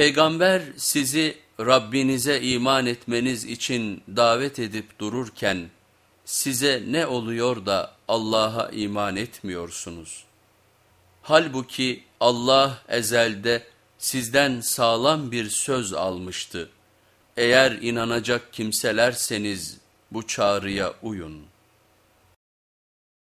Peygamber sizi Rabbinize iman etmeniz için davet edip dururken size ne oluyor da Allah'a iman etmiyorsunuz? Halbuki Allah ezelde sizden sağlam bir söz almıştı. Eğer inanacak kimselerseniz bu çağrıya uyun.''